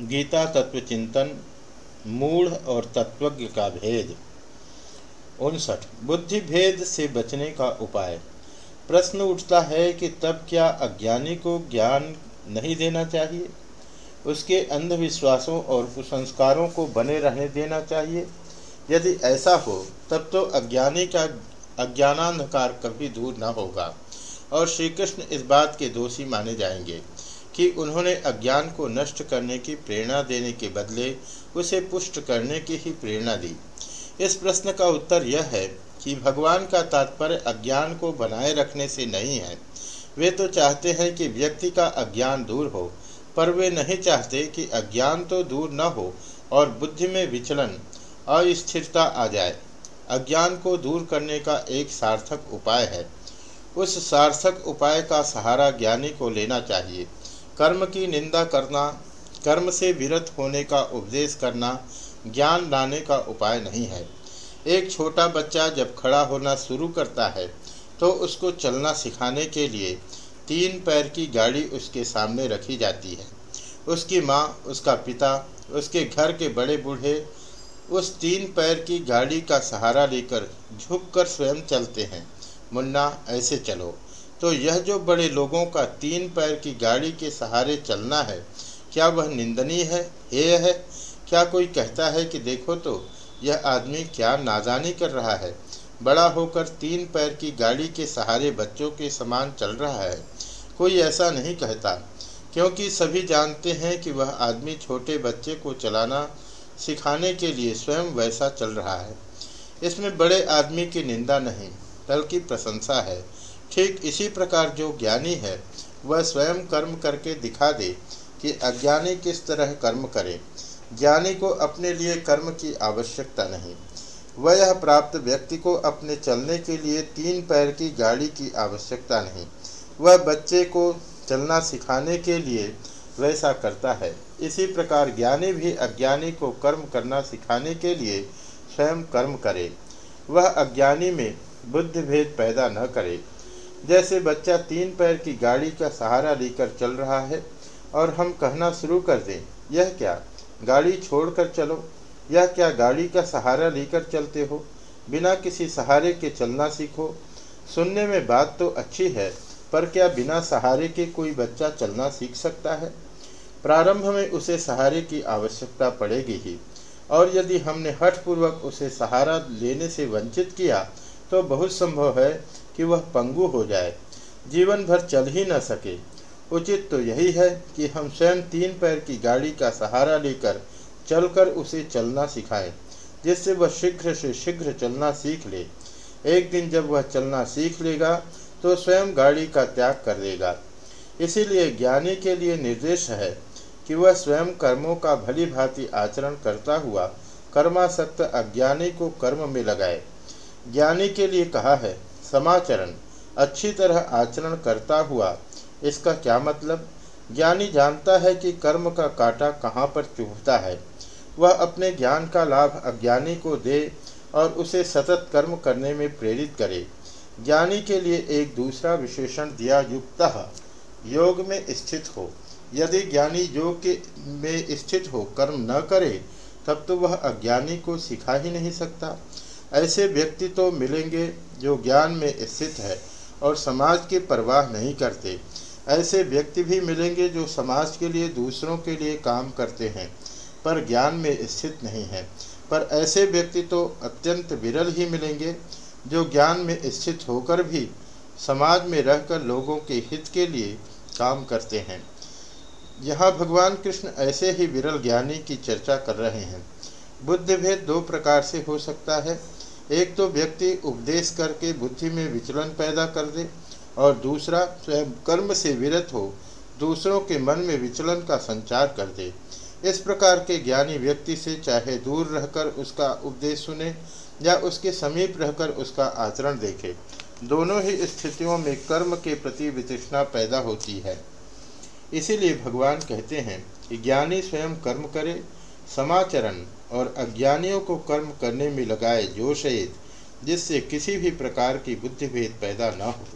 गीता तत्व चिंतन, मूढ़ और तत्वज्ञ का भेद। उनसठ बुद्धि भेद से बचने का उपाय। प्रश्न उठता है कि तब क्या अज्ञानी को ज्ञान नहीं देना चाहिए? उसके अंधविश्वासों और कुसंस्कारों को बने रहने देना चाहिए। यदि ऐसा हो, तब तो अज्ञानी का अज्ञानांधकार कभी दूर न होगा, और श्री कृष्ण इस बात के दोषी माने जाएँगे। कि उन्होंने अज्ञान को नष्ट करने की प्रेरणा देने के बदले उसे पुष्ट करने की ही प्रेरणा दी। इस प्रश्न का उत्तर यह है कि भगवान का तात्पर्य अज्ञान को बनाए रखने से नहीं है। वे तो चाहते हैं कि व्यक्ति का अज्ञान दूर हो, पर वे नहीं चाहते कि अज्ञान तो दूर न हो और बुद्धि में विचलन, अस्थिरता आ जाए। अज्ञान को दूर करने का एक सार्थक उपाय है। उस सार्थक उपाय का सहारा ज्ञानी को लेना चाहिए। कर्म की निंदा करना, कर्म से विरत होने का उपदेश करना ज्ञान लाने का उपाय नहीं है। एक छोटा बच्चा जब खड़ा होना शुरू करता है तो उसको चलना सिखाने के लिए तीन पैर की गाड़ी उसके सामने रखी जाती है। उसकी माँ, उसका पिता, उसके घर के बड़े बूढ़े उस तीन पैर की गाड़ी का सहारा लेकर झुककर स्वयं चलते हैं। मुन्ना, ऐसे चलो। तो यह जो बड़े लोगों का तीन पैर की गाड़ी के सहारे चलना है, क्या वह निंदनीय है, हेय है? क्या कोई कहता है कि देखो तो यह आदमी क्या नादानी कर रहा है? बड़ा होकर तीन पैर की गाड़ी के सहारे बच्चों के समान चल रहा है। कोई ऐसा नहीं कहता, क्योंकि सभी जानते हैं कि वह आदमी छोटे बच्चे को चलाना सिखाने के लिए स्वयं वैसा चल रहा है। इसमें बड़े आदमी की निंदा नहीं, बल्कि प्रशंसा है। ठीक इसी प्रकार जो ज्ञानी है, वह स्वयं कर्म करके दिखा दे कि अज्ञानी किस तरह कर्म करे। ज्ञानी को अपने लिए कर्म की आवश्यकता नहीं। वह यह प्राप्त व्यक्ति को अपने चलने के लिए तीन पैर की गाड़ी की आवश्यकता नहीं। वह बच्चे को चलना सिखाने के लिए वैसा करता है। इसी प्रकार ज्ञानी भी अज्ञानी को कर्म करना सिखाने के लिए स्वयं कर्म करे। वह अज्ञानी में बुद्धि भेद पैदा न करे। जैसे बच्चा तीन पैर की गाड़ी का सहारा लेकर चल रहा है, और हम कहना शुरू कर दें, यह क्या, गाड़ी छोड़कर चलो? यह क्या गाड़ी का सहारा लेकर चलते हो? बिना किसी सहारे के चलना सीखो? सुनने में बात तो अच्छी है, पर क्या बिना सहारे के कोई बच्चा चलना सीख सकता है? प्रारंभ में उसे सहारे की आवश्यकता पड़ेगी ही, और यदि हमने हठपूर्वक उसे सहारा लेने से वंचित किया तो बहुत संभव है कि वह पंगु हो जाए। जीवन भर चल ही न सके। उचित तो यही है कि हम स्वयं तीन पैर की गाड़ी का सहारा लेकर चलकर उसे चलना सिखाएँ, जिससे वह शीघ्र से शीघ्र चलना सीख ले। एक दिन जब वह चलना सीख लेगा तो स्वयं गाड़ी का त्याग कर देगा। इसीलिए ज्ञानी के लिए निर्देश है कि वह स्वयं कर्मों का भली भांति आचरण करता हुआ कर्मासक्त अज्ञानी को कर्म में लगाए। ज्ञानी के लिए कहा है समाचरण, अच्छी तरह आचरण करता हुआ, इसका क्या मतलब? ज्ञानी जानता है कि कर्म का कांटा कहाँ पर चुभता है। वह अपने ज्ञान का लाभ अज्ञानी को दे और उसे सतत कर्म करने में प्रेरित करे। ज्ञानी के लिए एक दूसरा विशेषण दिया, युक्त, योग में स्थित हो। यदि ज्ञानी योग के में स्थित हो, कर्म न करे, तब तो वह अज्ञानी को सिखा ही नहीं सकता। ऐसे व्यक्ति तो मिलेंगे जो ज्ञान में स्थित है और समाज की परवाह नहीं करते। ऐसे व्यक्ति भी मिलेंगे जो समाज के लिए दूसरों के लिए काम करते हैं, पर ज्ञान में स्थित नहीं है। पर ऐसे व्यक्ति तो अत्यंत विरल ही मिलेंगे, जो ज्ञान में स्थित होकर भी समाज में रहकर लोगों के हित के लिए काम करते हैं। यहाँ भगवान कृष्ण ऐसे ही विरल ज्ञानी की चर्चा कर रहे हैं। बुद्धि भेद दो प्रकार से हो सकता है। एक तो व्यक्ति उपदेश करके बुद्धि में विचलन पैदा कर दे और दूसरा स्वयं कर्म से विरत हो, दूसरों के मन में विचलन का संचार कर दे। इस प्रकार के ज्ञानी व्यक्ति से चाहे दूर रहकर उसका उपदेश सुने या उसके समीप रहकर उसका आचरण देखे, दोनों ही स्थितियों में कर्म के प्रति वितृष्णा पैदा होती है। इसीलिए भगवान कहते हैं कि ज्ञानी स्वयं कर्म करे, समाचरण और अज्ञानियों को कर्म करने में लगाए जोशयित जिससे किसी भी प्रकार की बुद्धिभेद पैदा न हो।